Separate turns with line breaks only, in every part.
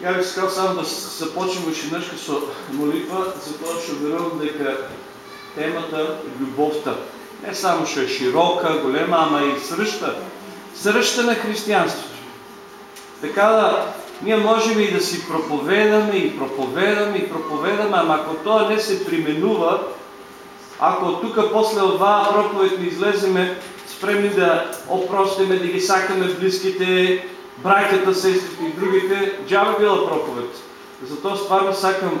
Я бих искал само да започнем веднъж со молитва, затоа што верувам дека темата любовта не само што е широка, голема, ама и сръща, сръща на християнството. Така да ние можем и да си проповедаме и проповедаме и проповедаме, ама ако тоа не се применува, ако тук после оваа проповед не излеземе спремни да опростиме, да ги сакаме близките, братята, сестрите и другите, джаба била проповед. Затоа стварно сакам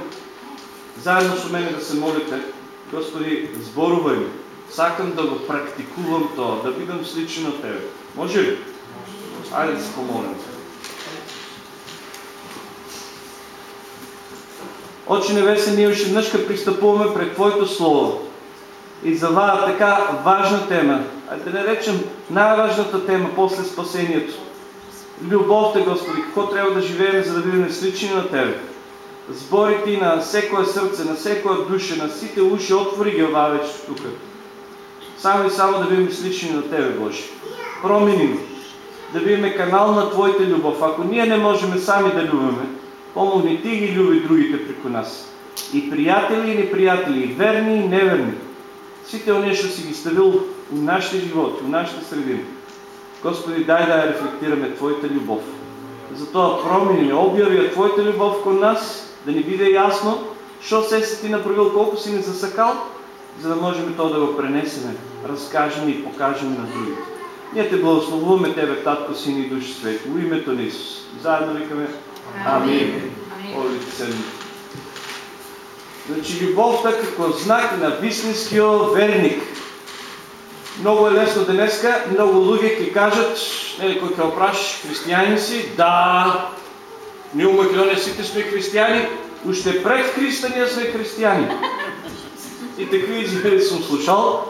заедно со мене да се молите, Господи, зборувай ми. Сакам да го практикувам тоа, да бидам сличен на Тебе. Може ли? Айде да се помолим. Очи Небесен, ние още днъжка пристъпуваме пред Твоето Слово. И за това така важна тема, а да наречем най-важната тема после спасението. Любовта, Господи, какво трябва да живеем, за да бидем слични на Тебе. Збори Ти на всекое сърце, на всекоя душа, на сите уши, отвори ги ова вече тук. Само и само да бидем слични на Тебе, Боже. Промени да бидем канал на Твоята любов. Ако ние не можем сами да любиме, помогни Ти ги люби другите преко нас. И приятели и неприятели, и верни и неверни. Сите що си ги ставил в нашите животи, в нашите средини. Господи, дай да рефлектираме Твоята любов. Затова промени, обяви Твоята любов към нас, да ни биде ясно, що се си ти направил, колко си ни засъкал, за да можем то да го пренесеме, разкажем и покажем на другите. Ние те благословуваме Тебе, Татко, Син и Душ Свет, в името на Исус. Заедно викаме Амин. Амин. Значи любовта като знак на вистинския верник. Много е лесно днеска, много луги ки кажат, нели кои ке опраш, си, да, ние у Македония сите сме християни, още пред Христа ние сме християни. И такви изяви съм слушал,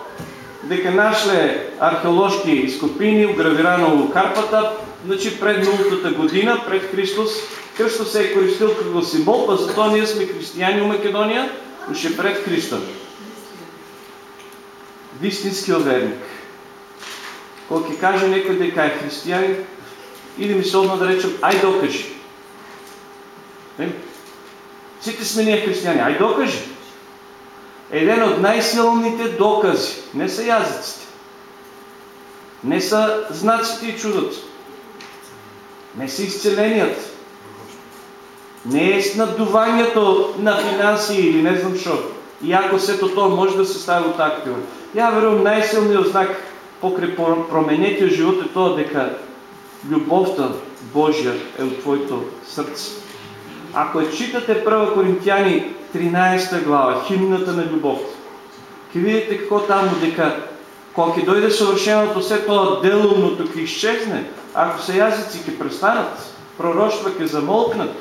дека нашле археоложки изкопини, угравирано у Карпата, значи пред нултата година, пред Христос, Христос се е користил като символ, па затова ние сме християни у Македония, още пред Христа. Вистинският верник. Ќе каже некој дека е християнин, или ми се одно да речем, ай докажи. Сите сме ние християни, ай докажи. Един от най-силните докази, не са язиците, не са знаците и чудото, не са изцеленията, не е снабдувањето на финанси или не знам што. Иако сето тоа може да се стави от активно. Я верувам най-силният знак покрай променетиот живот е тоа дека любовта Божия е от твоето сърце. Ако читате 1 Коринтияни 13 глава, химната на любовта, ќе видите какво там дека кога ќе дойде съвършеното, все тоа делумното ќе изчезне, ако се язици ќе престанат, пророчства ќе замолкнат,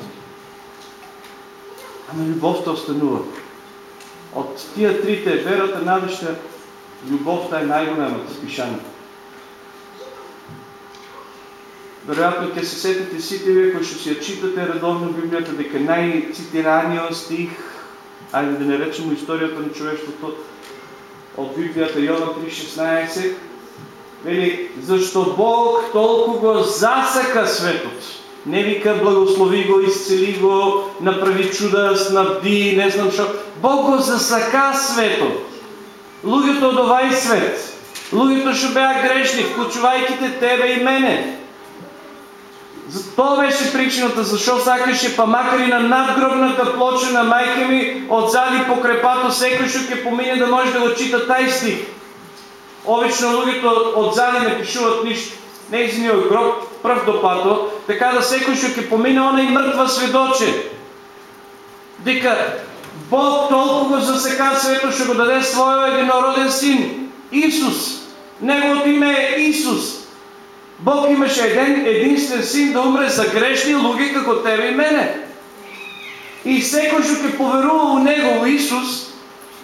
Ама любовта останува. От тия трите, верата, надежда, любовта е най-голямата спишана. Вероятно ќе се сетите сите вие, кои ще си я читате редовно Библията, дека най-цитираният стих, айде да не речем историята на човечеството, от Библията Йован 3.16, вели, защо Бог толкова засъка светото, не вика благослови го, изцели го, направи чуда, снабди, не знам що. Бог го засака свето. Луѓето од овај свет. Луѓето што беа грешни, вклучувајќи те тебе и мене. Тоа беше причината, защо сакаше, па макар и на надгробната плоча на майка ми, отзади по крепато, секој што ќе помине да може да го чита тај стих. Обично луѓето отзади не пишуват ништо неизниот гроб пръв допато, така да секој што ќе помине она и мртва сведоче. Дека Бог толкова засека свето, ще го даде своя единороден син. Исус. Неговото име е Исус. Бог имаше един единствен син да умре за грешни луги, како тебе и мене. И всеки, што ќе поверува у Него, Исус,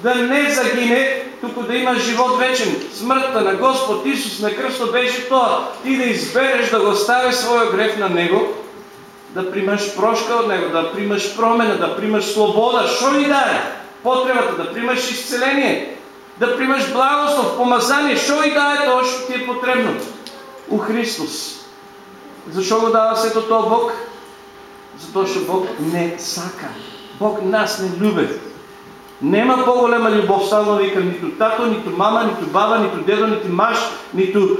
да не загине, тук да има живот вечен. Смъртта на Господ Исус на кръсто беше това. Ти да избереш да го стави своя грех на Него, да примаш прошка от Него, да примаш промена, да примаш свобода. Що ни даде? Потребата да примаш изцеление, да примаш благослов, помазание. Що и даде това, що ти е потребно? У Христос. Защо го дава сето това Бог? Затоа што Бог не сака. Бог нас не люби. Нема по-голема любов, стално викам, нито тато, нито мама, нито баба, нито дедо, нито маш, нито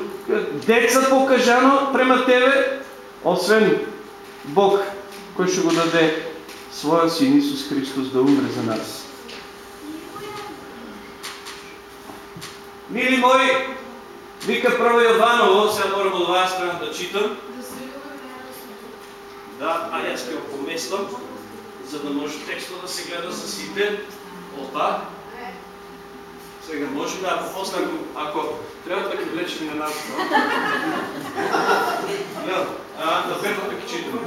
деца покажано према тебе, освен Бог, кој ще го даде своя син Исус Христос да умре за нас. Мили мои, вика прво Јованово, сега морам од оваа страна да читам. Да, а јас ќе го поместам, за да може текстот да се гледа за сите. Опа. Сега може да, ако после, ако, трябва да ги влечем на нас. Да, да петата ги читам.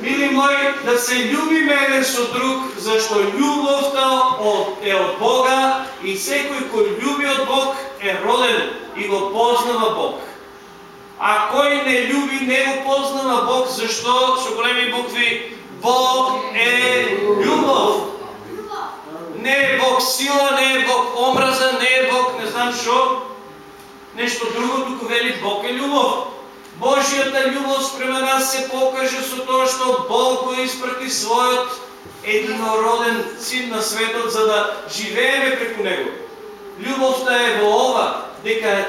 Мили мои, да се любиме еден со друг, зашто љубовта е од Бога и секој кој љуби од Бог е роден и го познава Бог. А кој не љуби не го познава Бог, зашто со големи букви Бог е љубов. Не е Бог сила, не е Бог омраза, не е Бог не знам што, нешто друго, туку вели Бог е љубов. Божията любов спрема нас се покаже со тоа што Бог го испрати својот единороден син на светот за да живееме преку него. Љубовта е во ова, дека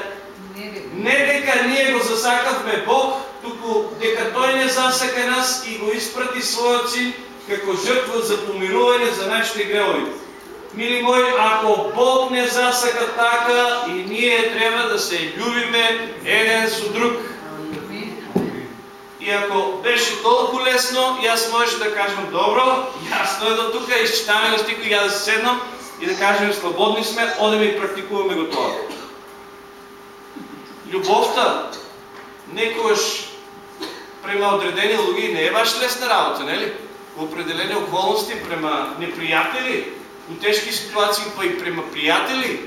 не дека ние го засакавме Бог, туку дека тој не засака нас и го испрати својот син како жртва за помирување за нашите грехови. Мили мои, ако Бог не засака така, и ние треба да се љубиме еден со друг. И ако беше толкова лесно, и аз можеше да кажем, добро, ясно е до тук, изчитаме го стико, я да се седнам и да кажем, свободни сме, одем и практикуваме го това. Любовта, некојаш према одредени луги не е баш лесна работа, нели? В определени околности, према неприятели, у тежки ситуации, па и према приятели,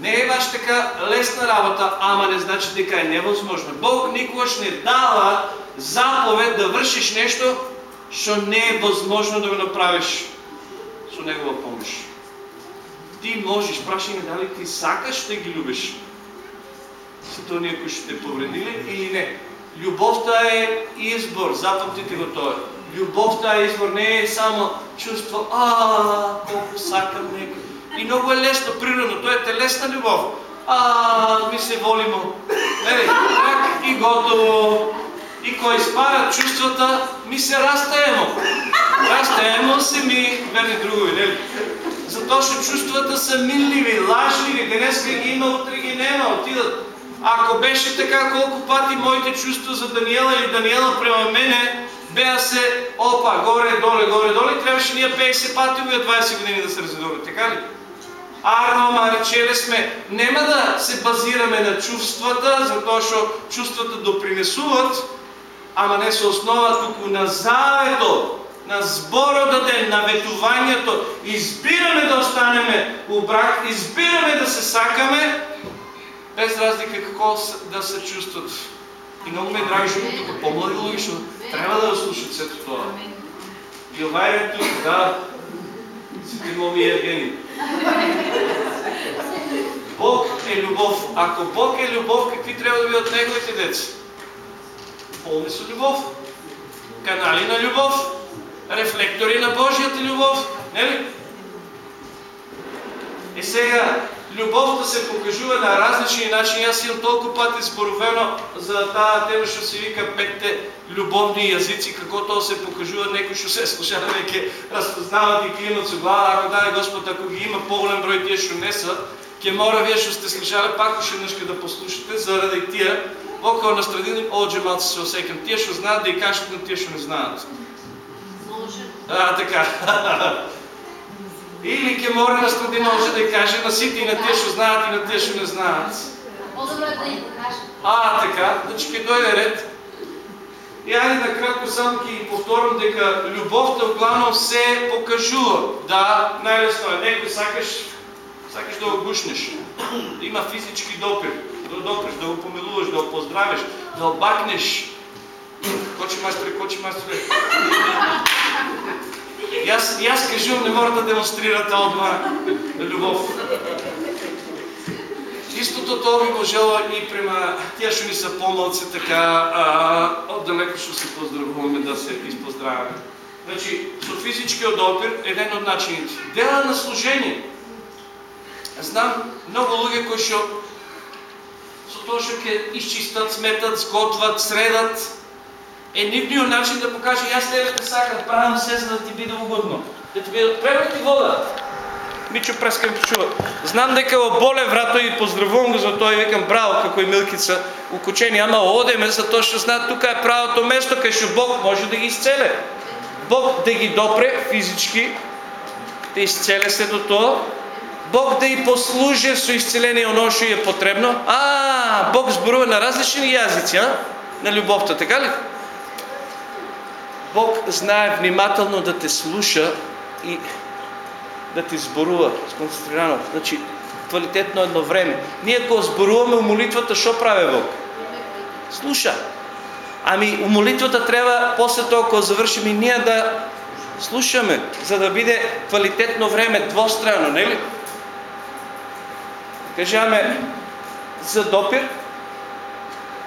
не е баш така лесна работа, ама не значи дека е невъзможно. Бог никогаш не дава заповед да вършиш нещо, що не е възможно да го направиш с Негова помощ. Ти можеш, праши ме дали ти сакаш да ги любиш. Са то някой ще те повредили или не. Любовта е избор, запомнite го това. Любовта е избор, не е само чувство, а, колко сакам некој. И много е лесно, природно, то е телесна любов. А, ми се волимо. Ели, как и готово. И кой спара чувствата, ми се растаемо. Растаемо се ми, верни другови, нели? Затоа што чувствата са милливи, лажливи, денеска ги има, утре ги нема, отидат. Ако беше така, колко пати моите чувства за Даниела или Даниела према мене, беа се, опа, горе, доле, горе, доле, трябваше ние 50 пати овие 20 години да се разведуваме, така ли? Арно, ама речеле сме, нема да се базираме на чувствата, затоа што чувствата допринесуват, ама не се основа туку на завето, на зборот да ден, на ветувањето. Избираме да останеме у брак, избираме да се сакаме, без разлика какво да се чувстват. И много ме е драги, защото тук по-млади логично трябва да слушат след това. Е тук, да, сите моми Евгени. Бог е любов. Ако Бог е любов, какви трябва да бидат неговите деца? Пълни са любов. Канали на любов. Рефлектори на Божията любов. Не ли? И сега, любовта се покажува на различни начини. Аз имам толкова пъти споровено за тази тема, що се вика петте любовни язици, какво то се покажува, некои ще се слуша, веќе разпознават и клинат со глава, ако даде Господ, ако ги има по-голем брой тия, що не са, ке мора вие, що сте слушали, пак ще нешка да послушате, заради тия, около на страдини, оđe малце се осекам. Тия, що знаят да и кажат на тия, що не знаят. А, така. Или ке мора на може да каже на сите и на тия, що знаят и на тия, що не знаят.
По-добро да им.
А, така, значи ке дойде ред. И айде накратко само ќе повторам дека любовта главно се покажува. Да, најлесно е. Некој сакаш, сакаш да го гушнеш. Да има физички допир. Да допреш, да го помилуваш, да го поздравиш, да обакнеш. Кочи майсторе, кочи майсторе. И аз, и кажувам, не мора да демонстрирате одма любов. Истото тоа би можело и према тие што ни се помалци така, а, оддалеко што се поздравуваме да се изпоздраваме. Значи, со физичкиот допир е еден од начините. Дела на служение. Знам многу луѓе кои што со тоа што ќе изчистат, сметат, сготват, средат, е нивниот начин да покаже јас тебе те сакам, правам се за да ти биде угодно. Да ти биде, треба ти вода. Мичо преска ми чува. Знам дека во боле врато и поздравувам го за тоа и викам браво како и Милкица укучени, ама одеме за тоа што знаат тука е правото место кај што Бог може да ги исцеле. Бог да ги допре физички, да исцеле до тоа, Бог да и послужи со исцеление оно што е потребно. А, Бог зборува на различни јазици, а? На љубовта, така ли? Бог знае внимателно да те слуша и да ти зборува сконцентрирано. Значи, квалитетно едно време. Ние ако зборуваме у молитвата, що прави Бог? Слуша. Ами у молитвата трябва после това, ако завършим и ние да слушаме, за да биде квалитетно време двостранно, не ли? Кажаме за допир,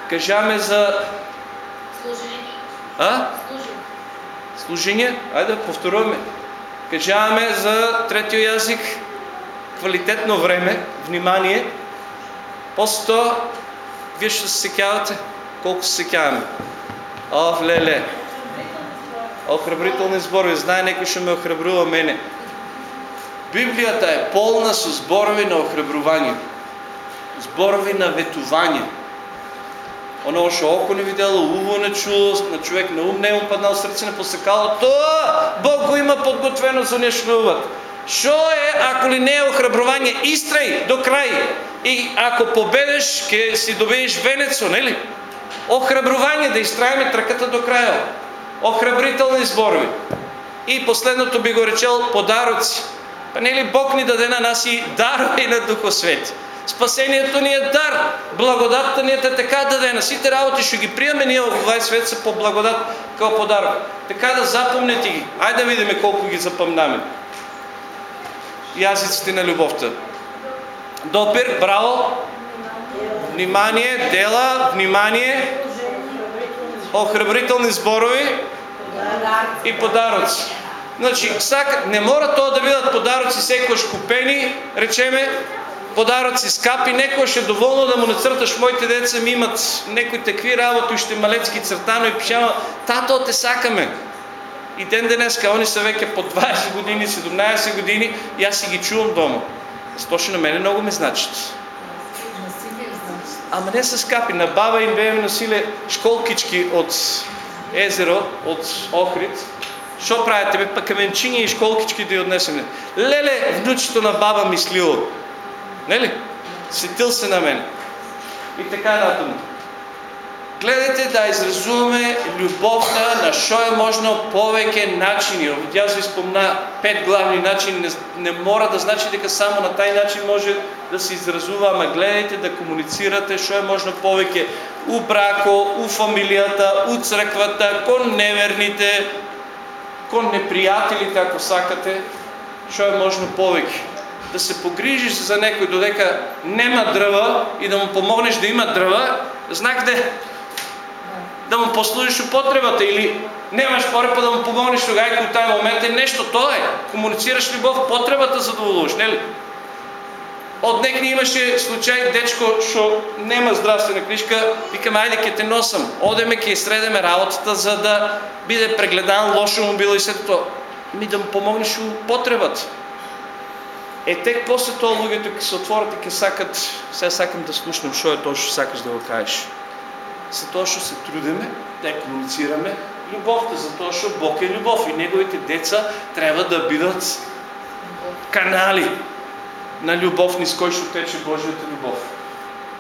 кажаме за...
Служение.
А?
Служение.
Служение? Айде, повторуваме. Кажаваме за третия язик квалитетно време, внимание. После вие ще се секявате. Колко се секяваме? О, леле. Охрабрителни зборови. Знае некои ще ме охрабрува мене. Библията е полна с зборови на охрабрувание. Зборови на ветувание. Оно што око не видело, уво не чуло, на човек на ум не му паднал срце не посекало, тоа Бог го има подготвено за нешлуват. Що е, ако ли не е охрабрование, истрай до край. И ако победеш, ке си добиеш венецо, нели? Охрабрование, да изтраеме тръката до края. Охрабрителни зборови. И последното би го речел подаръци. Па нели Бог ни даде на нас и дарове на Духосвети. Спасението ни е дар. Благодатта ни е така дадена. Сите работи ще ги приеме ние в овај свет са по благодат kao подарок. Така да запомнете ги. Айде да видим колко ги запомнаме. Язиците на любовта. Допир, браво. Внимание, дела, внимание. Охрабрителни зборови и подаръци. Значи, не мора то да бидат подаръци секојаш купени, речеме, подаръци скапи, некој ще доволно да му нацрташ, моите деца ми имат некои такви работи, ще малецки цртано и пишама, тато те сакаме. И ден денеска, они са веќе по 20 години, 17 години и аз си ги чувам дома. Точно на мене много ме значат. Ама не са скапи. На баба им беме носиле школкички от езеро, от Охрид. Що правите? Бе, па каменчиња и школкички да ја однесеме. Леле, внучето на баба мислило. Нели? Сетил се на мен. И така натаму. Гледайте да изразуваме любовта на що е можно повеќе начини. Јас ви спомна пет главни начини, не, не мора да значи дека само на тај начин може да се изразува, ама гледайте да комуницирате што е можно повеќе у брако, у фамилијата, у црквата, кон неверните, кон непријателите ако сакате, што е можно повеќе да се погрижиш за некој додека нема дрва и да му помогнеш да има дрва, знак да да му послужиш употребата или немаш пари па да му помогнеш тогава и тај момент е нещо, тоа е. Комуницираш любов, потребата задоволуваш, нели? Од некни имаше случај дечко што нема здравствена книжка, викаме ајде ќе те носам, одеме ќе средеме работата за да биде прегледан лошо му било и сето тоа. Ми да му помогнеш у потребата. Е, тек после тоа луѓето ќе се отворат и ќе сакат, сега сакам да слушнам што е тоа што сакаш да го кажеш. За тоа што се трудиме, да комуницираме любовта, за тоа што Бог е любов и неговите деца треба да бидат канали на любов низ кој што тече любов.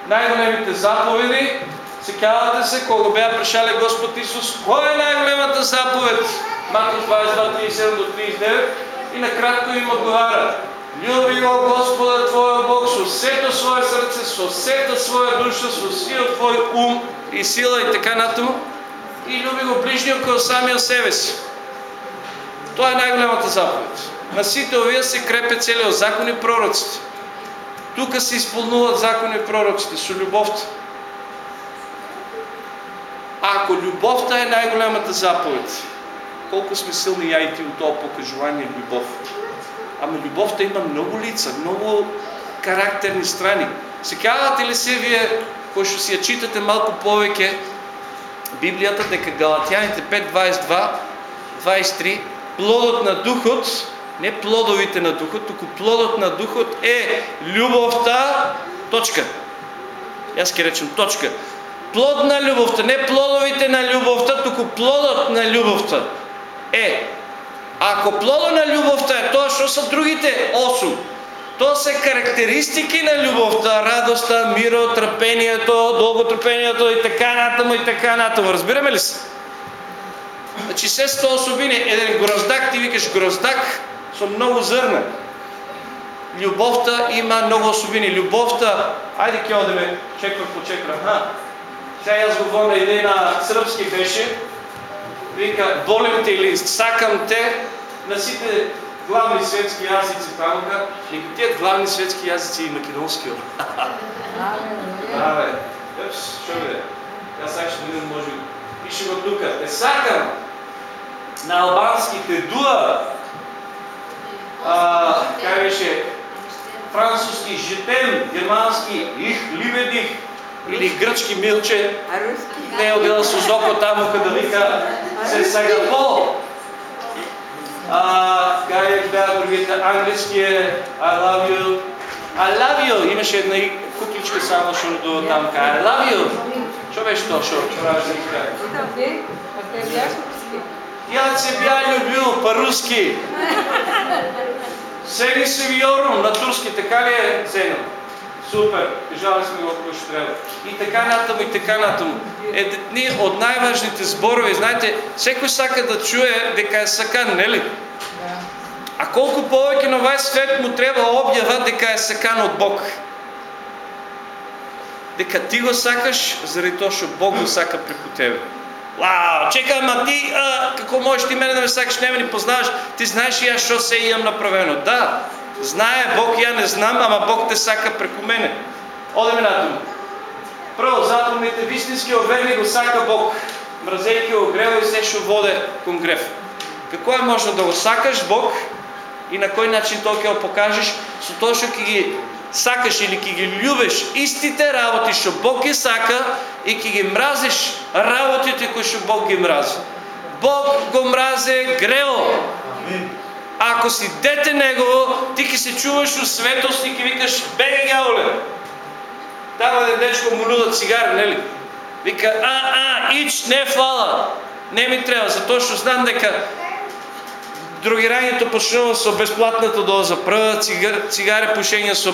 Најголемите заповеди, сеќавате се кога беа прашале Господ Исус, која е најголемата заповед? Матус 22, 37 до 39 и накратко им одговара, Люби го Господа Твоя Бог со сето свое срце, со сета своја душа, со сиот Твој ум и сила и така натаму. И люби го ближниот како самиот себе си. Тоа е најголемата заповед. На сите овие се крепе целиот закон и пророците. Тука се изпълнуват закони и пророците со любовта. Ако любовта е най-голямата заповед, колко сме силни я и ти от това покажуване любов. Ама любовта има много лица, много характерни страни. Се казвате ли се вие, кои ще си я читате малко повече, Библията, дека Галатяните 5.22, 23, плодът на духът, не плодовите на духът, тук плодът на духът е любовта, точка. Аз ке речем точка. Плод на любовта, не плодовите на любовта, тук плодът на любовта е. Ако плода на любовта е това, що са другите 8? То са характеристики на любовта, радостта, мира, търпението, дълготърпението и така натаму и така натаму. Разбираме ли се? Значи се сто особини. Еден гроздак, ти викаш гроздак со много зърна. Любовта има много особини. Любовта, айде ке одеме чеква по чеква. Ха. Сега аз го на един на сръбски беше. Вика, волим те или сакам те на сите главни светски язици тамка, и тия главни светски язици и македонски. Абе, епс, що бе? Аз сега ще видим, може Пише го тука. Те сакам на албански те дуа, а, как беше, французски жетем, германски их либедих, или гръцки милче, не е отдела с озоко там, къде вика се сега пол. А, как бяха другите, английски е I love you. I love you. Имаше една кукличка само, що до там I love you. Що беше то, кажа? Я се бя любил по-руски. Сени се виорум на турски, така ли е, Зено? Супер, кажали сме го, ако ще трябва. И така натаму, и така натаму. Едни от най-важните зборови, знаете, всеки сака да чуе дека е сакан, нели? А колко повече на овај свет му трябва објава дека е сакан от Бог. Дека ти го сакаш, заради тоа што Бог го сака преку тебе. Вау, чекай, ма ти, а, како можеш ти мене да ме сакаш, не ме ни познаваш, ти знаеш и аз що се имам направено. Да, знае Бог, я не знам, ама Бог те сака преку мене. Одеме натаму. Прво, затворните вистински оверни го сака Бог, мразейки го грево и се што воде кон грев. Како е можно да го сакаш Бог и на кој начин тоа ќе го покажеш со тоа што ќе ги сакаш или ќе ги љубиш истите работи што Бог ги сака и ќе ги мразиш работите кои што Бог ги мрази. Бог го мразе грео. Ако си дете Негово, ти ќе се чуваш у светост и ќе викаш беге геоле. Тама е дечко му нуда цигара, нели? Вика, а, а, ич, не фала. Не ми трябва, затоа што знам дека другирањето почнува со безплатната доза, прва цигар, цигаре пушење со...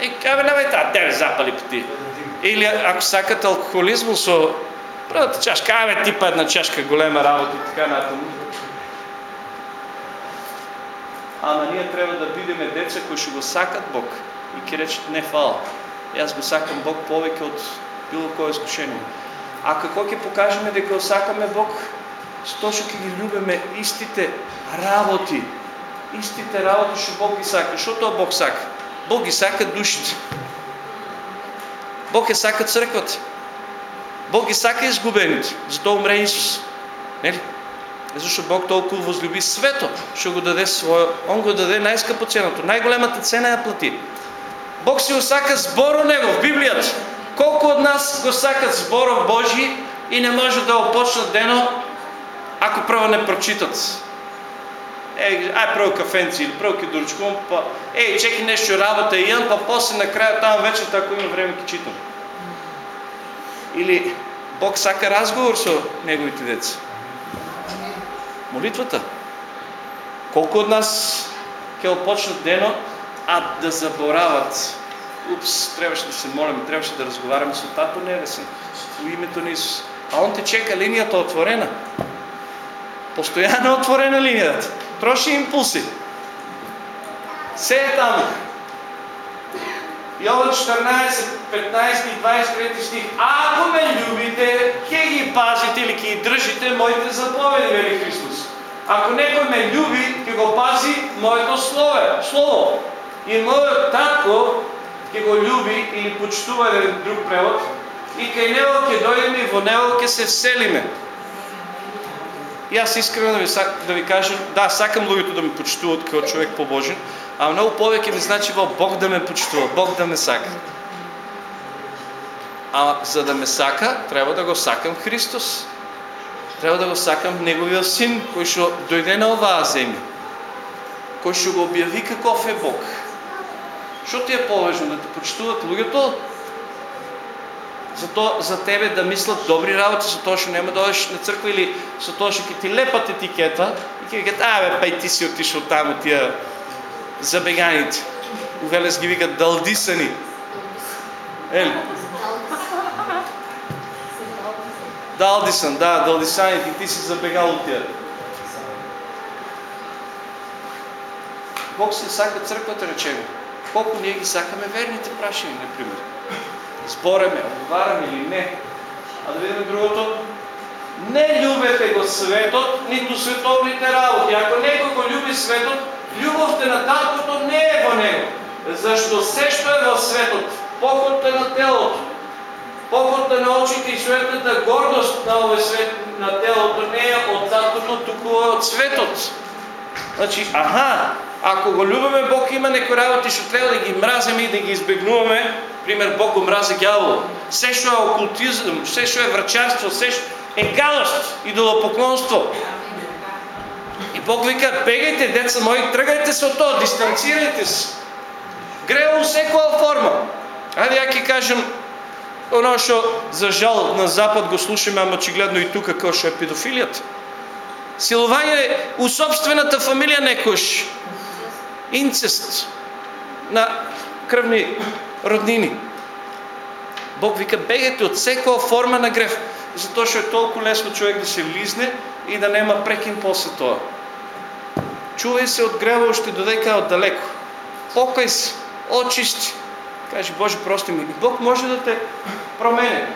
Е, кабе, немај таа, тебе запали ти. Или ако сакате алкохолизм со првата чашка, абе, типа една чашка голема работа и така натаму. Ама ние трябва да бидеме деца кои ще го сакат Бог и ќе речат не фала. Аз го сакам Бог повеќе од било кое изкушение. А како ќе покажеме дека го сакаме Бог? С тоа што ќе ги љубиме истите работи. Истите работи што Бог ги сака. Што тоа Бог сака? Бог ги сака душите. Бог ја сака црквата. Бог ги сака изгубените. Затоа умре Исус. Нели? Зашто Бог толкова возлюби свето, ще го даде своя, Он го даде най-скъпо ценото, най-големата цена я плати. Бог си го сака сборо Него в Библията. Колко от нас го сакат сборо Божи и не може да опочнат дено, ако първо не прочитат. Ей, ай първо кафенци или първо кидурчком, ей, чеки нещо работа и имам, па после накрая там вечерта, ако има време, ки читам. Или Бог сака разговор с неговите деца. Молитвата. Колко от нас ќе опочнат дено, а да заборават. Упс, трябваше да се молим, трябваше да разговаряме с Тато Небесен, в името на Исус. А он те чека линията отворена. Постоянно отворена линията. Троши импулси. Се е там. Йован 14, 15 и 23 стих. Ако ме любите, ке ги пазите или ке ги дръжите моите заповеди, вели Христос. Ако некой ме люби, ке го пази моето слове, слово. И моят татко ќе го љуби или почитува еден друг превод и кај него ќе дојдеме и во него ќе се вселиме. И аз искрено да ви, да ви кажам, да, сакам луѓето да ме почитуват како човек побожен, а много повеќе ми значи во Бог да ме почитува, Бог да ме сака. А за да ме сака, трябва да го сакам Христос. Трябва да го сакам Неговия Син, кој што дојде на оваа земја. Кој што го објави каков е Бог. Што ти е поважно да те почитуват луѓето? За, то, за тебе да мислят добри работи, за тоа што нема да одиш на црква или за тоа што ќе ти лепат етикета и ќе кажат, а бе, ти си отишол таму тия забеганите. У Велес ги викат далдисани. Ели? Далдисан, да, далдисаните, ти си забегал от тия. Бог се сака църквата, речеме. Колко ние ги сакаме верните прашени, например. Спореме, отговаряме или не. А да видим другото. Не любете го светот, нито световните работи. Ако некој го люби светот, любовта на таткото не е во него. Зашто се што е во светот, похотта на телото, похотта на очите и светната гордост на овој свет на телото не е од таткото, туку е светот. Значи, аха, ако го любиме Бог, има некои работи, што трябва да ги мразиме и да ги избегнуваме. Пример, Бог го мрази гявол. Се што е окултизм, се што е врачарство, се што е гадост, идолопоклонство. Бог вика, бегајте, деца мои, тръгайте се от тоа, дистанцирайте се. Грево секоја форма. Ајде ја ќе кажем, оно што за жал на запад го слушаме, ама очигледно и тука како што е педофилијата. Силување у собствената фамилија некош. Инцест на крвни роднини. Бог вика, бегајте од секоја форма на греф, затоа што е толку лесно човек да се влизне и да нема прекин после тоа. Чувај се од грева уште додека од далеко. Покај се, очисти. Кажи, Боже, прости ми. Бог може да те промени.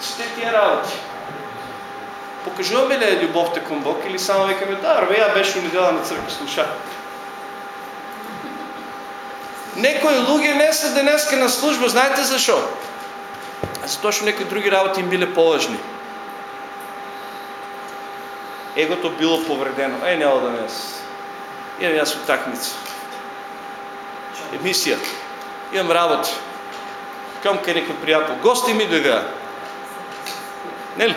Сте тия работи. Покажуваме ли е любовта към Бог или само викаме, да, рве, я беше недела на църква, слуша. Некои луѓе не са денеска на служба, знаете защо? Затоа што други работи им биле поважни. Егото било повредено. Е, няма да не Имам аз отакница. Емисия. Имам работа. Към кај некој приятел. Гости ми дойдеа. Нели?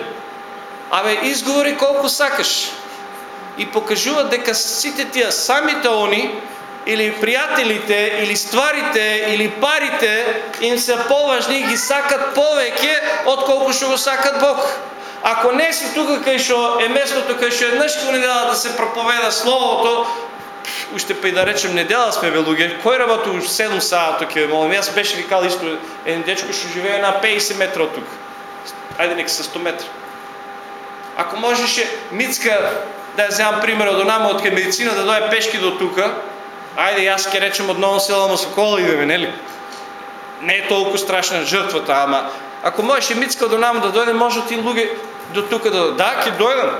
Абе, изговори колко сакаш. И покажува дека сите тия самите они, или приятелите, или стварите, или парите им се поважни и ги сакат повеќе отколку што го сакат Бог. Ако не си тука кај што е местото кај што еднаш во недела да се проповеда словото, уште па и да речем недела сме бе луѓе, кој работи у 7 сата ќе молам, јас беше викал исто еден дечко што живее на 50 метра од тука. Ајде нека се 100 метра. Ако можеше Мицка, да ја земам пример од онама од медицина да дое пешки до тука, ајде јас ќе речем од Нова села Мосокола идеме, нели? Не е толку страшна жртвата, ама ако можеше Мицка до нам да дојде, може ти луѓе до тука да Да, ќе дојдам.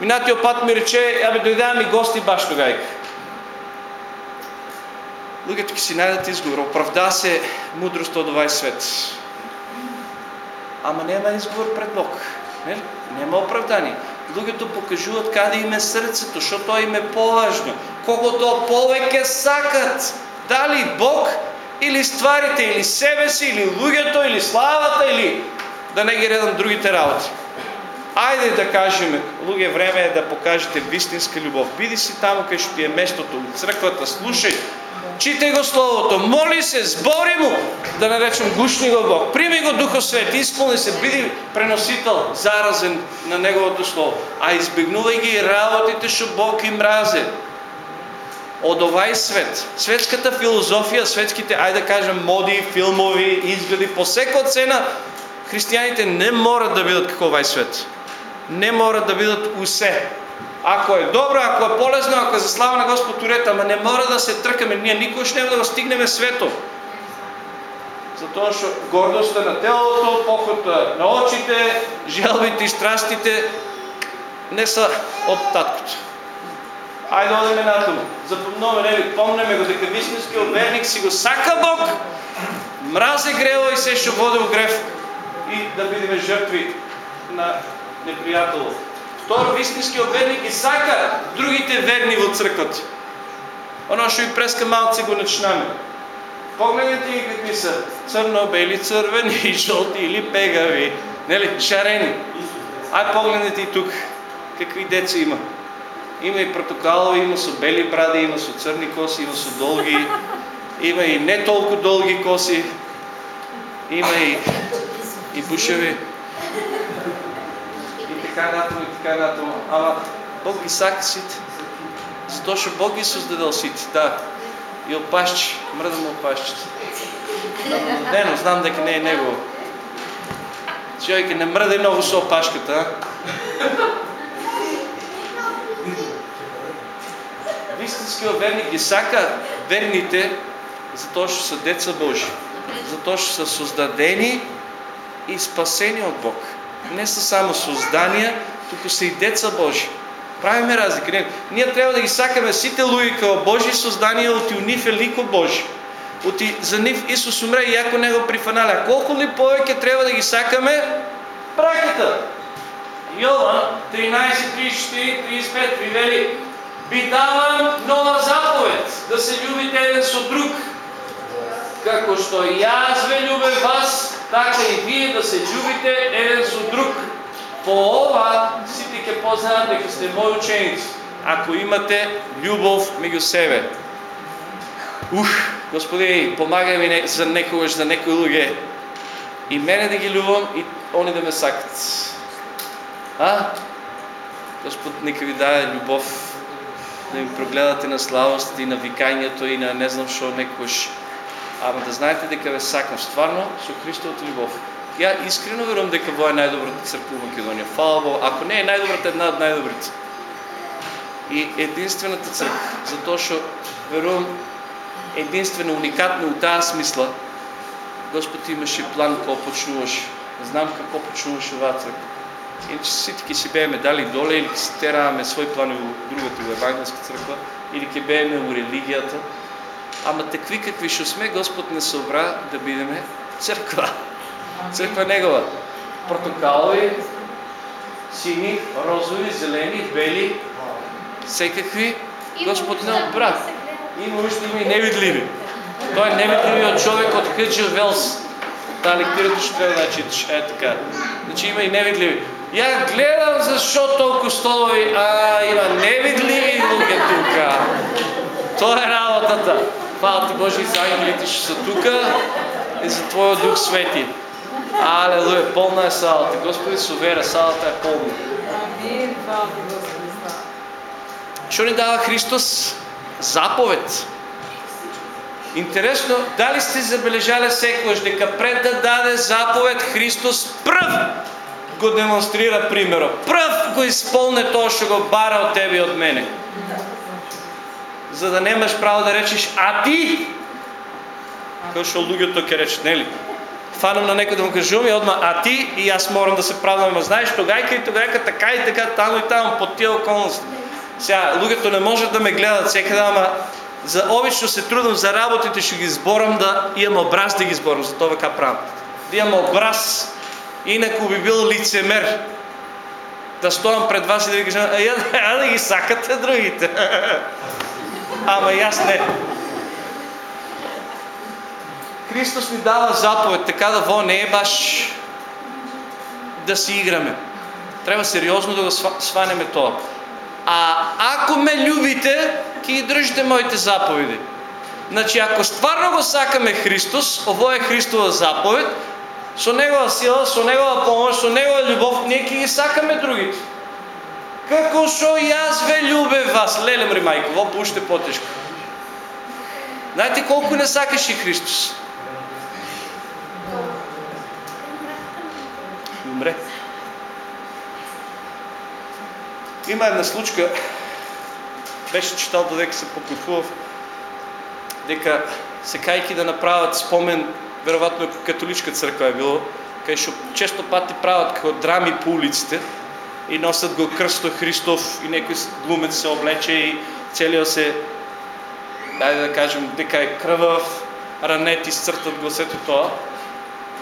Минатиот пат ми рече, абе дојдеа ми гости баш тогај. Луѓето ќе си најдат изговор, оправда се мудроста од овај свет. Ама нема изговор пред Бог. Не? Нема оправдание. Луѓето покажуваат каде им е срцето, што тоа им е поважно. Кого тоа повеќе сакат. Дали Бог или стварите, или себе си, или луѓето, или славата, или да не ги редам другите работи. Ајде да кажеме, луѓе, време е да покажете вистинска љубов. Биди си таму кај што ти е местото, црквата, слушај, читай го Словото, моли се, збори му, да наречем гушни го Бог. Прими го Духа Свет, изпълни се, биди преносител, заразен на Неговото Слово. А избегнувај ги работите, што Бог им мразе. Од овај свет, светската филозофија, светските, ајде да кажем, моди, филмови, изгледи, по секоја цена, християните не морат да бидат како овај свет. Не морат да бидат усе. Ако е добро, ако е полезно, ако е за слава на Господ уред, ама не мора да се тркаме, ние никош няма да го стигнеме свето. Затоа што гордостта на телото, похота на очите, желбите и страстите не са от таткото. Ајде одеме натаму. Запомнуваме, нели, помнеме го дека вистинскиот верник си го сака Бог, мразе грево и се што води грев и да бидеме жртви на непријателот. Второ, вистинскиот верник ги сака другите верни во црквата. Оно што и преска малци го начинаме. Погледнете ги какви са. Църно-бели, цървени, жълти или пегави. Нели? Шарени. Ай погледнете и тук. Какви деца има. Има и протокалови, има со бели бради, има со църни коси, има со дълги. Има и не толкова дълги коси. Има и, и бушеви. И така натаму, и така натаму. Ама Бог ги сака сите. Затоа што Бог ги создадел сите. Да. И опашчи. Мрдам опашчите. Дено, знам дека не е негово. Човек не мрда и много со опашката, а? Вистинскиот верник ги сака верните затоа што са деца Божи. Затоа што са создадени и спасени от Бог. Не са само создания, туку са и деца Божи. Правиме разлика. Ние трябва да ги сакаме сите луѓе како Божи создания, оти у нив е лико Божи. Оти за нив Исус умре и ако него прифанале. А колко ли повеќе трябва да ги сакаме браката? Јован 13, 34, 35 ви вели ви давам нова заповед да се љубите еден со друг. Како што јас ве љубев вас, така и вие да се љубите еден со друг. По ова сите ќе познаат дека сте мои ученици, ако имате љубов меѓу себе. Ух, Господи, помагај ми за некогаш, за некои луѓе. И мене да ги љубам и они да ме сакат. А? Господ нека ви даде љубов да ми прогледате на славост и на викањето и на не знам што некојаш. Ама да знаете дека ве сакам стварно со Христовата љубов. Ја искрено верувам дека во е најдобрата црква во Македонија. Фала Богу, ако не е најдобрата, една од најдобрите. И единствената црква, затоа што верувам единствено уникатно у таа смисла, Господ имаше план кога почнуваше. Знам како почнуваше оваа црква. Иначе ќе си бееме дали доле или се тераваме свој план во другата евангелска црква или ќе бееме во религијата. Ама такви какви што сме, Господ не собра да бидеме црква. Црква негова. Портокалови, сини, розови, зелени, бели, секакви. Господ не одбра. Има има и невидливи. Той е невидливиот човек од Хъджи Велс. Таа лектирата што треба да читаш. Е така. Значи има и невидливи. Ја гледам зашо толку столови, а има невидливи луѓе тука. Тоа е работата. Фала ти Боже и за ангелите што са тука и за Твојот Дух Свети. Алелуја, полна е салата. Господи, со вера, салата е полна.
Амин.
Што ни дава Христос? Заповед. Интересно, дали сте забележали секојаш дека пред да даде заповед Христос прв го демонстрира примерот. Прв го исполне тоа што го бара од тебе и од мене. За да немаш право да речеш, а ти? Како што луѓето ќе речат, нели? Фанам на некој да му кажувам и одма, а ти? И јас морам да се правдам, ама знаеш, тогајка и тогајка, така и така, таму и таму, под тие околности. Сега, луѓето не можат да ме гледат секаде, ама за што се трудам за работите што ги зборам да имам образ да ги зборам, за тоа века правам. Да имам образ, инаку би бил лицемер. Да стоам пред вас и да ви кажам, а а да ги сакате другите. Ама јас не. Христос ни дава заповед, така да во не е баш да си играме. Треба сериозно да го сванеме тоа. А ако ме љубите, ќе ги држите моите заповеди. Значи, ако стварно го сакаме Христос, ово е Христова заповед, со Негова сила, со Негова помош, со Негова љубов, ние ги сакаме другите. Како што јас ве љубев вас, леле мри мајко, во уште потешко. Знаете колку не сакаше Христос? Умре. Има една случка, беше читал додека се покафував, дека се кајки да направат спомен, вероятно католичка црква е било, кај што често пати прават како драми по улиците и носат го крсто Христов и некој глумец се облече и целиот се, дајде да кажем, дека е крвав, ранет изцртат го сето тоа.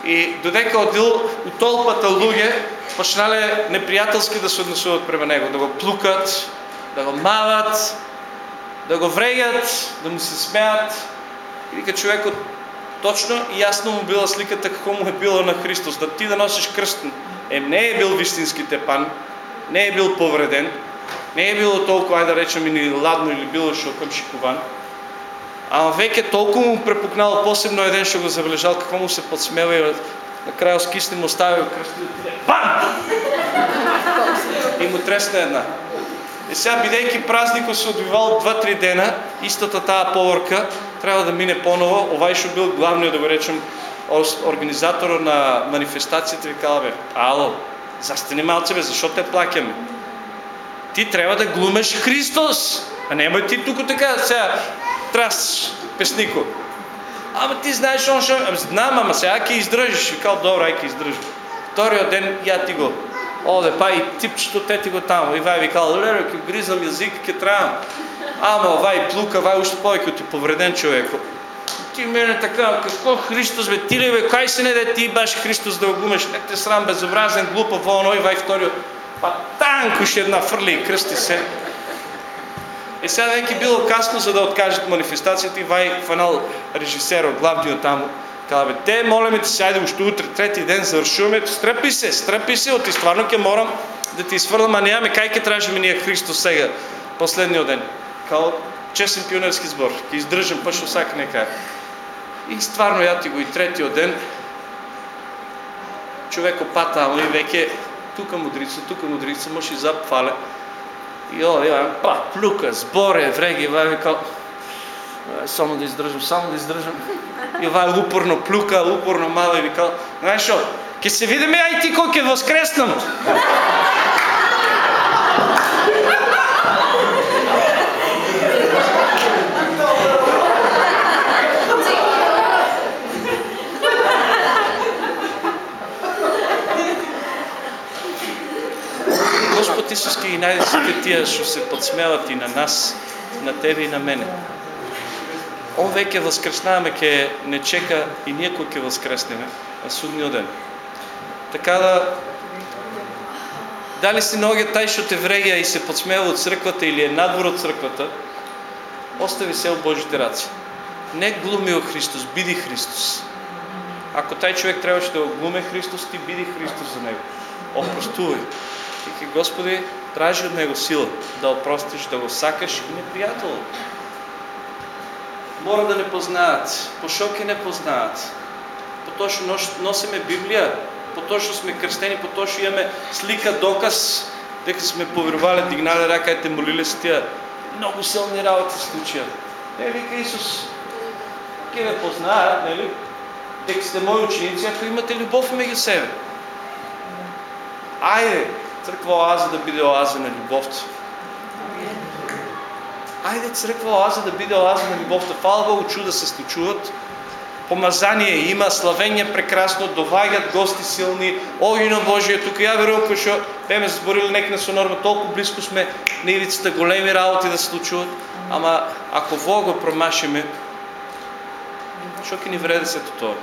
И додека одил у толпата луѓе, почнале непријателски да се однесуват према него, да го плукат, да го мават, да го врејат, да му се смеат. И вика човекот точно и ясно му била сликата како му е било на Христос. Да ти да носиш крст, е, не е бил вистински тепан, не е бил повреден, не е било толкова, ајде да речем, или ладно или било што към шикуван. А веќе толкова му препукнало посебно еден што го забележал како му се подсмева и на крај скисне му ставил крст и бам! И му тресна една. И сега, бидејќи празникот се одвивал 2-3 дена, истата таа поворка треба да мине поново. Овај што бил главниот, да го речем, организатор на манифестацијата, ви кала, бе, ало, застани малце, бе, зашо те плакаме? Ти трябва да глумеш Христос, а немој ти туку така, сега, трас, песнико. Ама ти знаеш он што... Знам, ама сега ќе издржиш. Ви кал, добро, ај ќе издржам. Вториот ден ја ти го Оде, па и типчето те ти го тамо. И вај викал, леле, ке гризам язик, ке требам. Ама вај плука, вај уште повеќе ти повреден човек. Ти мене така, какво Христос бе, ти ли бе, кај се не да ти баш Христос да го гумеш, не те срам, безобразен, глупав, оно и вај вториот. Па танко ще една фърли и кръсти се. И сега веќе било касно за да откажат манифестацијата и вај фанал режисерот, главниот таму, Каза, бе, те, молиме ти се, айде още утре, трети ден завършуваме, стръпи се, стръпи се, от стварно ке морам да ти свърлям, а нямаме кай ке трябваше ми ние Христос сега, последния ден. Као, честен пионерски сбор, ке издръжам, па ще не кай. И стварно я ти го и третия ден, човек опата, ама и веке, тука мудрица, тука мудрица, може и запфале. И о, я, па, плюка, сборе, вреги, као, само да издръжам, само да издръжам. И това е упорно плюка, упорно мала и вика, знаеш що, ке се видиме, ай ти кой ке възкреснам. Господ Исус ке ги найде сите тия, що се подсмеват и на нас, на тебе и на мене. Он веќе възкреснаваме, ке не чека и ние кој ќе възкреснеме на судниот ден. Така да, дали си ноги тај што те врега и се подсмева од црквата или е надвор од црквата, остави се од Божите раци. Не глуми Христос, биди Христос. Ако тај човек трябваше да го глуме Христос, ти биди Христос за него. Опростувај. Вики, Господи, тражи от него сила да опростиш, да го сакаш и неприятел мора да не познаат, по шоки не познаат. По то што носиме Библија, по то што сме крстени, по то што имаме слика доказ дека сме поверувале, дигнале рака и те молиле се тия много силни работи случая. Не вика Исус, ке ме познаат, нели? Дека сте мои ученици, ако имате любов меѓу себе. Ајде, црква оаза да биде оаза на любовта. Айде църква оаза да биде оаза на любовта. Богу, чуда се случуват. Помазание има, славение прекрасно, довагат гости силни, огино Божие, тук я верувам, що беме зборили нека на сонорма, толкова близко сме на ивицата, големи работи да се случват, ама ако Бог го промашиме, ки ни вреде се това?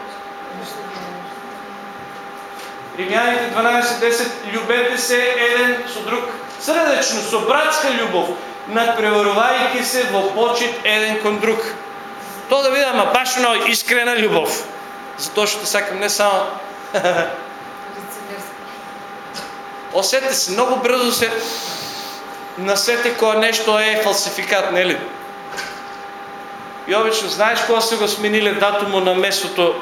Римяните 12.10 Любете се един с друг сърдечно, со братска любов, надпреварувајќи се во почит еден кон друг. Тоа да биде ама башно искрена љубов. Затоа што сакам не само Осете се, много брзо се насете кога нешто е фалсификат, нели? И обично знаеш кога се го смениле датумо на месото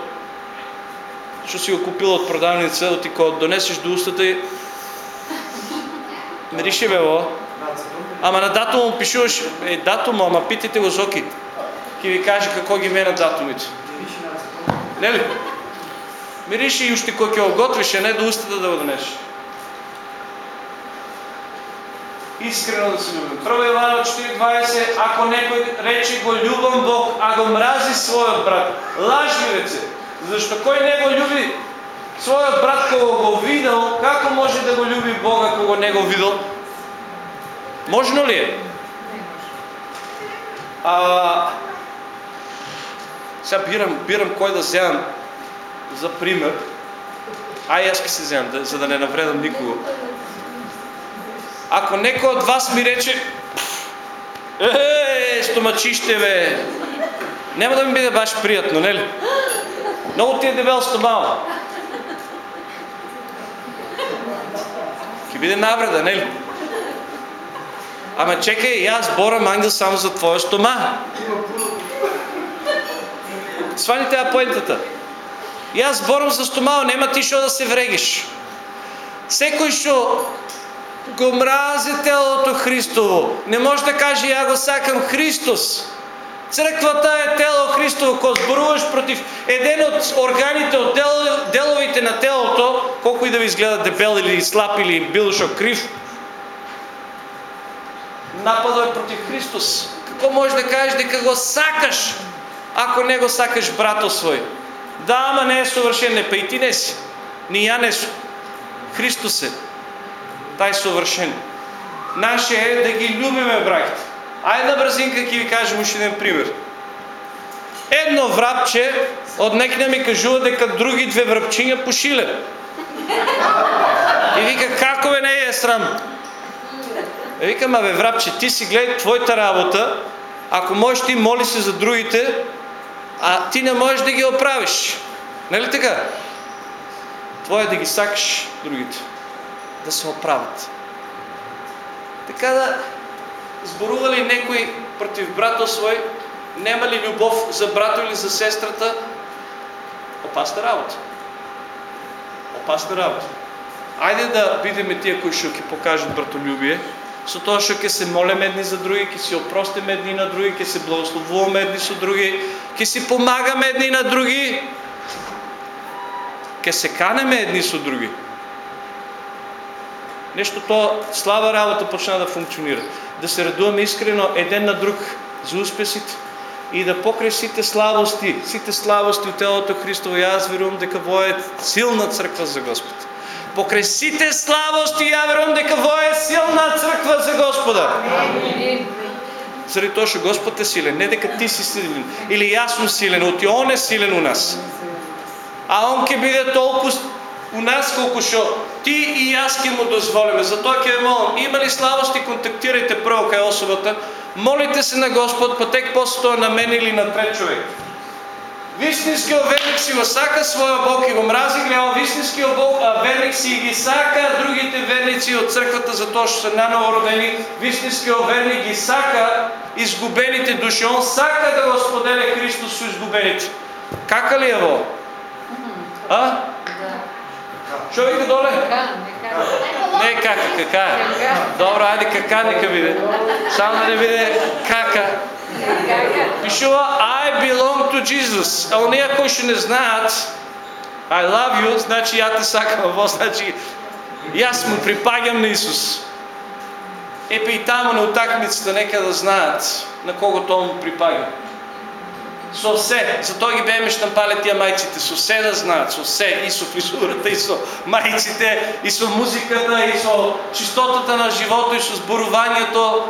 што си го купил од продавница, ти кога донесеш до устата и мирише бе, Ама на датума му пишуваш, е, датума, ама питайте го Зоки. Ки ви каже какво ги мена датумите. Не ли? Мирише и още кой го готвиш, а не до устата да го донеш. Искрено да се любим. 1 Ивана 4.20 Ако некой рече го любам Бог, а го мрази своят брат, лажливеце. Защо кой не го люби своят брат, кога го видал, како може да го люби Бога, кога не го видал? Можно ли е? А, сега бирам, бирам кой да вземам за пример. Ай, аз ще се вземам, да, за да не навредам никого. Ако некой от вас ми рече, е, стомачище, бе, няма да ми биде баш приятно, не ли? Много ти е дебел стомал. Ке биде навреда, не ли? Ама чекай, аз борам ангел само за твоя стома. Свани тя поентата. И аз борам за стомал, нема ти шо да се врегиш. Секој шо го мрази телото Христово, не може да каже я го сакам Христос. Църквата е тело Христово. Ако зборуваш против един от органите, от дел, деловите на телото, колко и да ви изгледа дебел или слаб или билошо крив, нападът е против Христос. Какво можеш да кажеш дека го сакаш, ако не го сакаш брато свой? Да, ама не е съвършен, не па и ти не си. Ни я не су. Христос е. Taj съвършен. Наше е да ги любиме, братите. Айде на бързинка ки ви кажем още един пример. Едно врабче отнекне ми кажува дека други две врабчиња пошиле. И вика, како бе не е срам? И викам, абе врабче, ти си гледай твоята работа, ако можеш ти моли се за другите, а ти не можеш да ги оправиш. Нали така? Твое е да ги сакаш другите. Да се оправят. Така да зборува ли некой против брата свой, нема ли любов за брато или за сестрата, опасна работа. Опасна работа. Айде да бидеме тия кои ще ќе покажат братолюбие, со тоа што ќе се молиме едни за други, ќе си опростиме едни на други, ќе се благословуваме едни со други, ќе си помагаме едни на други, ќе се канеме едни со други. Нещо то слаба работа почна да функционира. Да се радуваме искрено един на друг за успесите и да покрай сите слабости, сите слабости от телото Христово, и аз верувам дека во е силна църква за Господ. Покрай сите слабости, ја верувам дека во е силна църква за Господа. Заради тоа што Господ е силен, не дека ти си силен или јас сум силен, оти Он е силен у нас. А Он ќе биде толку у нас колку што ти и јас ќе му дозволиме. Затоа ќе молам, има ли слабости, контактирајте прво кај особата, молите се на Господ, па тек после на мен или на трет човек. Вистинскиот верник си го сака своя Бог и го мрази грява. Вистинскиот Бог, а верник си ги сака другите верници от църквата за тоа што се наново родени. Вистинскиот верник ги сака изгубените души. Он сака да го споделя Христос со изгубените. Кака ли е во? А? Що вика доле? Не кака, кака. Добро, айде кака нека биде. Само да не биде кака. Пишува I belong to Jesus. А оние кои ще не знаят I love you, значи я те сакам, во значи и аз му припагам на Исус. Епе и тамо на утакмицата нека да знаят на кого то му припага. Со се, затоа ги беме штампале тия мајците, со се да знаат, со се, и со фризурата, и со мајците, и со музиката, и со чистотата на живота, и со зборувањето,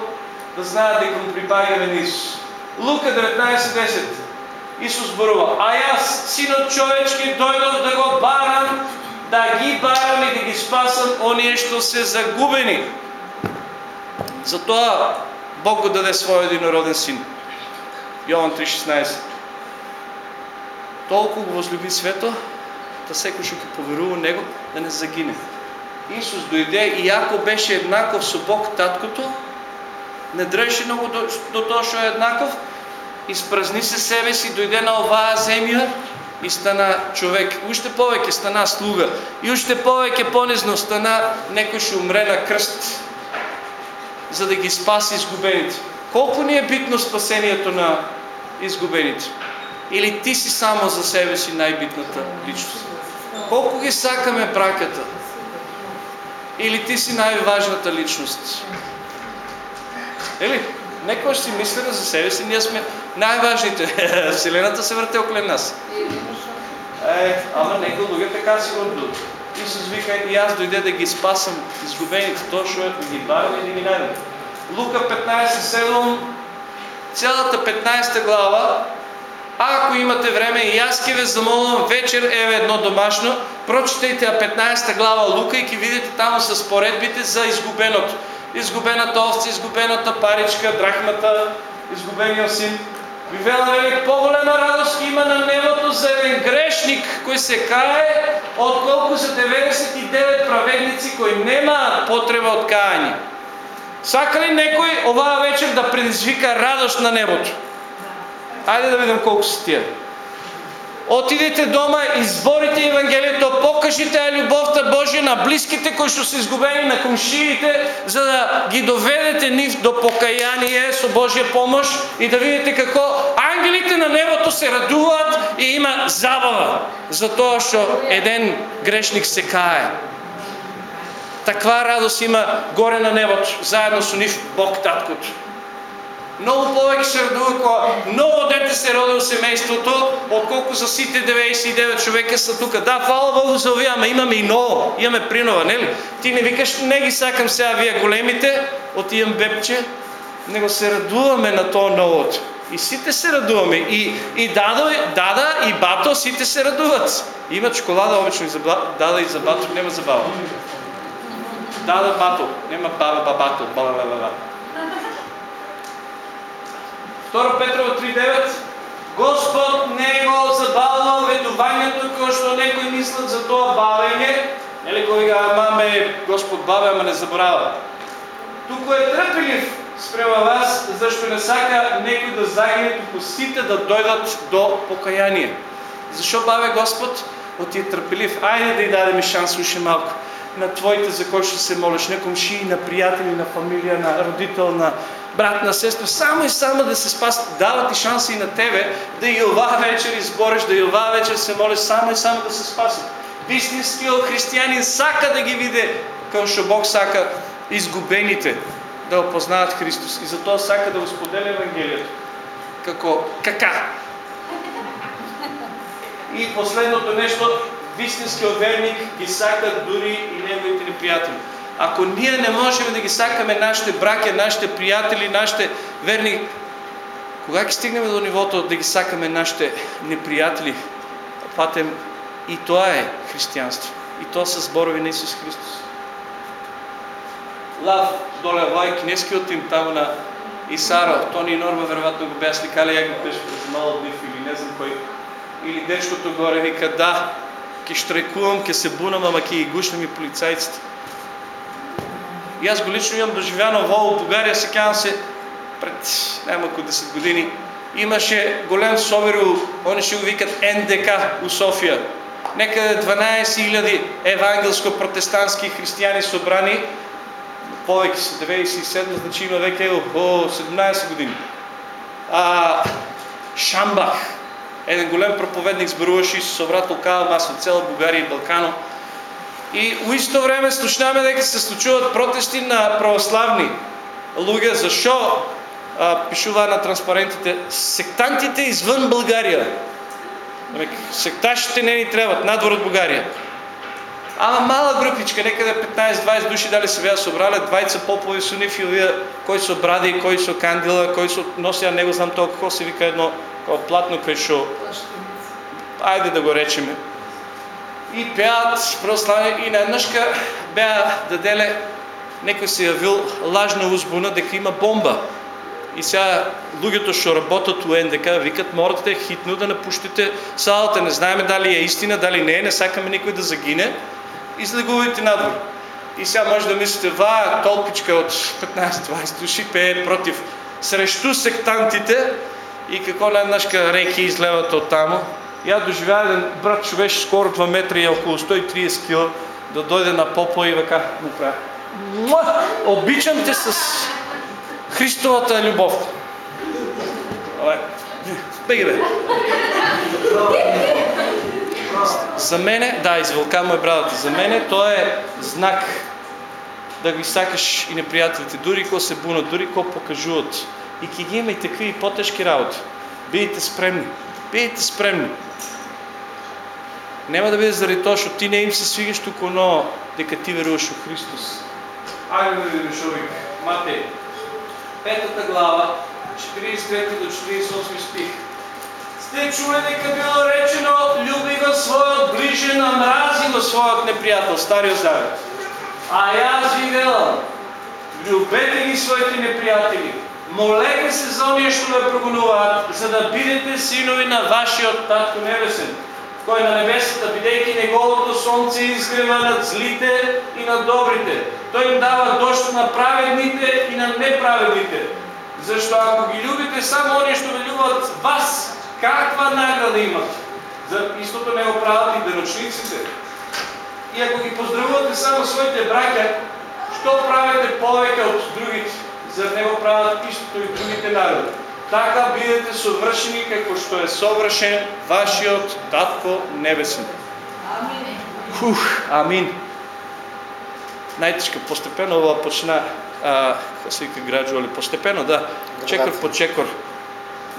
да знаат дека му припагаме на Исус. Лука 19.10 Исус зборува, а јас, синот човечки, дојдов да го барам, да ги барам и да ги спасам оние што се загубени. Затоа Бог го даде својот единороден син. Јован 3.16 Толку го возлюби свето, да што ќе поверува него да не загине. Исус дојде и ако беше еднаков со Бог таткото, не држеше много до, до тоа што е еднаков, испразни се себе си, дојде на оваа земја и стана човек. Уште повеќе стана слуга. И уште повеќе понизно стана некој што умре на крст, за да ги спаси изгубените. Колко ни е битно спасението на изгубените? Или ти си само за себе си най-битната личност? Колко ги сакаме браката? Или ти си най-важната личност? Ели, некој си мислено за себе си, ние сме най-важните. Вселената се върте около нас. Е, ама некои луѓе така си го дадут. Исус вика, и аз дойде да ги спасам изгубените, точно да ги барам и да ги найдам. Лука 15.7 цялата 15 глава, ако имате време, и аз ке ве замолвам вечер, еве едно домашно, прочитайте 15 глава Лука и ке видите там с поредбите за изгубеното. Изгубената овца, изгубената паричка, драхмата, изгубения син. Вивела вели, по-голема радост има на небото за един грешник, кој се кае, отколку за 99 праведници кои нема потреба од кајање. Сака ли некој оваа вечер да предизвика радост на небото? Айде да видим колко са тия. Отидете дома, изборите Евангелието, покажите я любовта Божия на близките, кои ще са изгубени, на комшиите, за да ги доведете нив до покаяние со Божия помощ и да видите како ангелите на небото се радуват и има забава, затоа што еден грешник се кае. Таква радост има горе на небото, заедно со нив Бог Таткото. Много повече се радува кога много дете се роди в семейството, отколко за сите 99 човека са тук. Да, хвала Богу за овие, ама имаме и ново, имаме принова, не ли? Ти не викаш, не ги сакам сега вие големите, отивам бебче, него се радуваме на то новото. И сите се радуваме. И, и дадо, дада и бато, сите се радуват. Има чоколада обично и за дада и за бато, няма забава. Дада бато, няма баба бабато, баба баба. 2 Петрова 3.9 Господ не го забавил ветувањето кој што некои мислат за тоа бавење, нели кој маме Господ баве, ама не заборава. Туку е трпелив спрема вас, зашто не сака некој да загине, туку сите да дојдат до покаяние. Зашо баве Господ? Оти е трпелив. Ајде да ја дадеме шанс уште малку на твоите за кои ще се молиш, на комшии, на приятели, на фамилия, на родител, на брат, на сестра, само и само да се спасят. Дава ти шанси и на тебе да и ова вечер избориш, да и ова вечер се молиш, само и само да се спасят. Истинският християнин сака да ги види, към що Бог сака изгубените да опознаят Христос. И затова сака да го споделя Евангелието. Како? Кака? И последното нещо, истинският верник ги сака дори и неговите неприятели. Ако ние не можем да ги сакаме нашите браки, нашите приятели, нашите верни, кога ги стигнем до нивото да ги сакаме нашите неприятели, патем и това е християнство. И то са зборови на Исус Христос. Лав доле лайк, кнескиот им таму на Исаро, Тони и Норма вероятно го бяха сликали, я го беше мал див или не знам кой. Или дечкото горе вика, да, ке штрайкувам, ке се бунам, ама ке ги гушнам и полицайците. И аз го лично имам доживяно в България, секявам се пред най-малко 10 години. Имаше голям соверил, они ще го викат НДК у София. Некъде 12 000 евангелско-протестантски християни събрани, повече са 97, значи има веке около 17 години. А, Шамбах, един голям проповедник зборуваше Исус обрат лукава маса от цяла България и Балкано. И у исто време слушнаме дека се случуват протести на православни луѓе. Зашо а, пишува на транспарентите сектантите извън България. Секташите не ни трябват, надвор от България. Ама мала групичка, некъде 15-20 души дали се бяха събрали, 20 попови сунифи, кои са бради, кои са кандила, кои са нося, не го знам толкова, какво се вика едно платно, кое шо... Айде да го речеме и пеят православни и наеднъжка беа даделе некој се явил лажна узбуна дека има бомба. И сега луѓето што работат у НДК викат морате хитно да напуштите салата. Не знаеме дали е истина, дали не е, не сакаме никой да загине. Излегувайте надвор. И сега може да мислите, ва, толпичка от 15-20 души пее против срещу сектантите и какво най-нашка реки излеват от тамо. Я доживя един брат човек скоро 2 метра и около 130 кг да дойде на попа и века направя. Обичам те с Христовата любов. Беги бе. За мене, да, извълка му е брадата, за мене то е знак да ги сакаш и неприятелите, дори ко се бунат, дори ко покажуват. И ки ги има и такви и по-тежки работи. Бидите спремни. Бидите спремни. Нема да биде заради тоа што ти не им се свигаш туку но дека ти веруваш во Христос. Ајде да видиме што вика. Матеј, петата глава, 43 до 48 стих. Сте чули дека било речено, люби го својот ближен, а мрази го својот непријател, Стариот Завет. А јас ви велам, любете ги своите непријатели, молете се за оние што ве прогонуваат, за да бидете синови на вашиот Татко Небесен, кој на небесата, бидејќи неговото сонце изгрева над злите и над добрите. Тој им дава дошто на праведните и на неправедните. Зашто ако ги любите само оние што ве љубат вас, каква награда имат? За истото не го прават и деночниците. И ако ги поздравувате само своите браќа, што правите повеќе од другите? Зар не го прават истото и другите народи? Така бидете совршени како што е совршен вашиот Татко Небесен.
Амин.
Хух, амин. Најтешко, постепено ова почна, а, се вика постепено, да, чекор по чекор,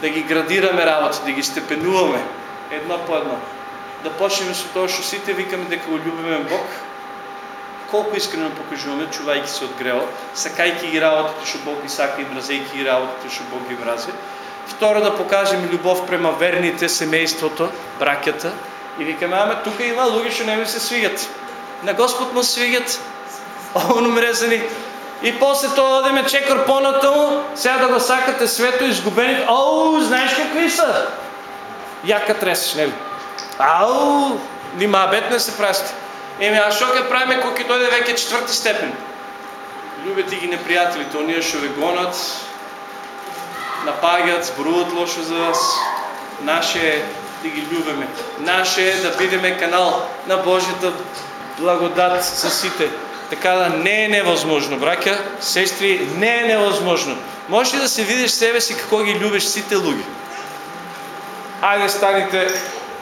да ги градираме работи, да ги степенуваме, едно по едно. Да почнеме со тоа што сите викаме дека го љубиме Бог, колку искрено покажуваме, чувајќи се од гревот, сакајќи ги работите што Бог ги сака и мразејќи ги работите што Бог ги мрази. Второ да покажеме љубов према верните, семејството, браќата и викаме, аме тука има луѓе што не ми се свигат. На Господ му свигат, оно мрезани. И после тоа одеме чекор понатаму, сега да го сакате свето изгубените. Ау, знаеш какви са? Јака тресеш, нели? Ау, нима бед не се прасти. Еми, а што ќе правиме кога ќе дојде веќе четврти степен? Љубете ги непријателите, оние што ве гонат, напаѓаат, зборуваат лошо за вас. Наше е да ги љубиме. Наше е да бидеме канал на Божјата благодат за сите. Така да не е невозможно, браќа, сестри, не е невозможно. Можеш ли да се видиш себе си како ги љубиш сите луѓе? Ајде станите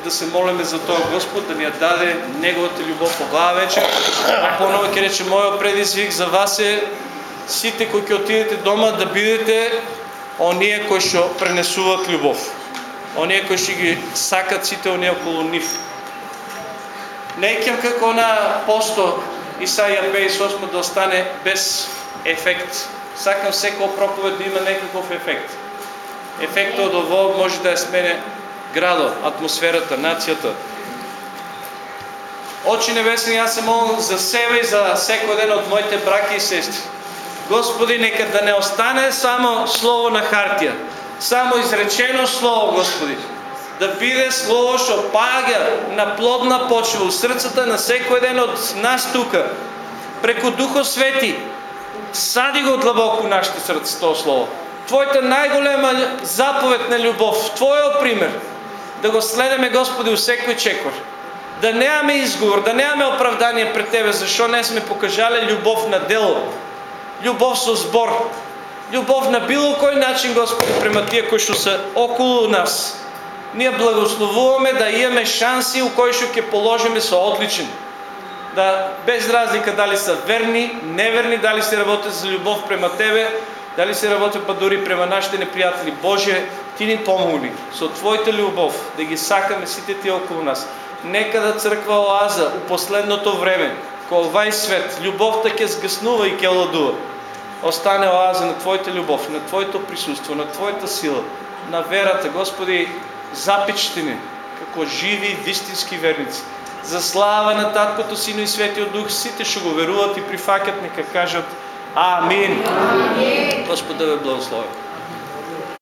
да се молиме за тоа Господ да ни ја даде неговата љубов оваа вечер. А поново ќе рече мојот предизвик за вас е сите кои ќе отидете дома да бидете оние кои што пренесуваат љубов. Оние кои што ги сакат сите оние околу нив. Не ќе како на посто Исаја 58 да остане без ефект. Сакам секој проповед да има некаков ефект. Ефектот од ово може да ја смене градот, атмосферата, нацијата. Очи небесни, јас се молам за себе и за секој ден од моите браки и сестри. Господи, нека да не остане само слово на хартија, само изречено слово, Господи. Да биде слово што паѓа на плодна почва у срцата на секој ден од нас тука. Преку Духот Свети, сади го длабоко нашите срца тоа слово. Твојата најголема заповед на љубов, Твојот пример, да го следеме Господи у секој чекор. Да немаме изговор, да немаме оправдание пред Тебе, зашо не сме покажале љубов на дело, љубов со збор, љубов на било кој начин, Господи, према тие кои што се околу нас. Ние благословуваме да имаме шанси у кои што ќе положиме со одличен. Да без разлика дали се верни, неверни, дали се работят за љубов према Тебе, дали се работи па дори према нашите непријатели. Боже, Ти ни помогни со Твојата љубов да ги сакаме сите тие околу нас. Нека да црква оаза у последното време, кој овај свет, љубовта ќе сгаснува и ќе ладува. Остане оаза на Твојата љубов, на Твоето присуство, на Твојата сила, на верата. Господи, запечти ни како живи, вистински верници. За слава на Таткото, Сино и Светиот Дух, сите што го веруваат и прифаќат, нека кажат Амин. Амин. Господ да ве благослови.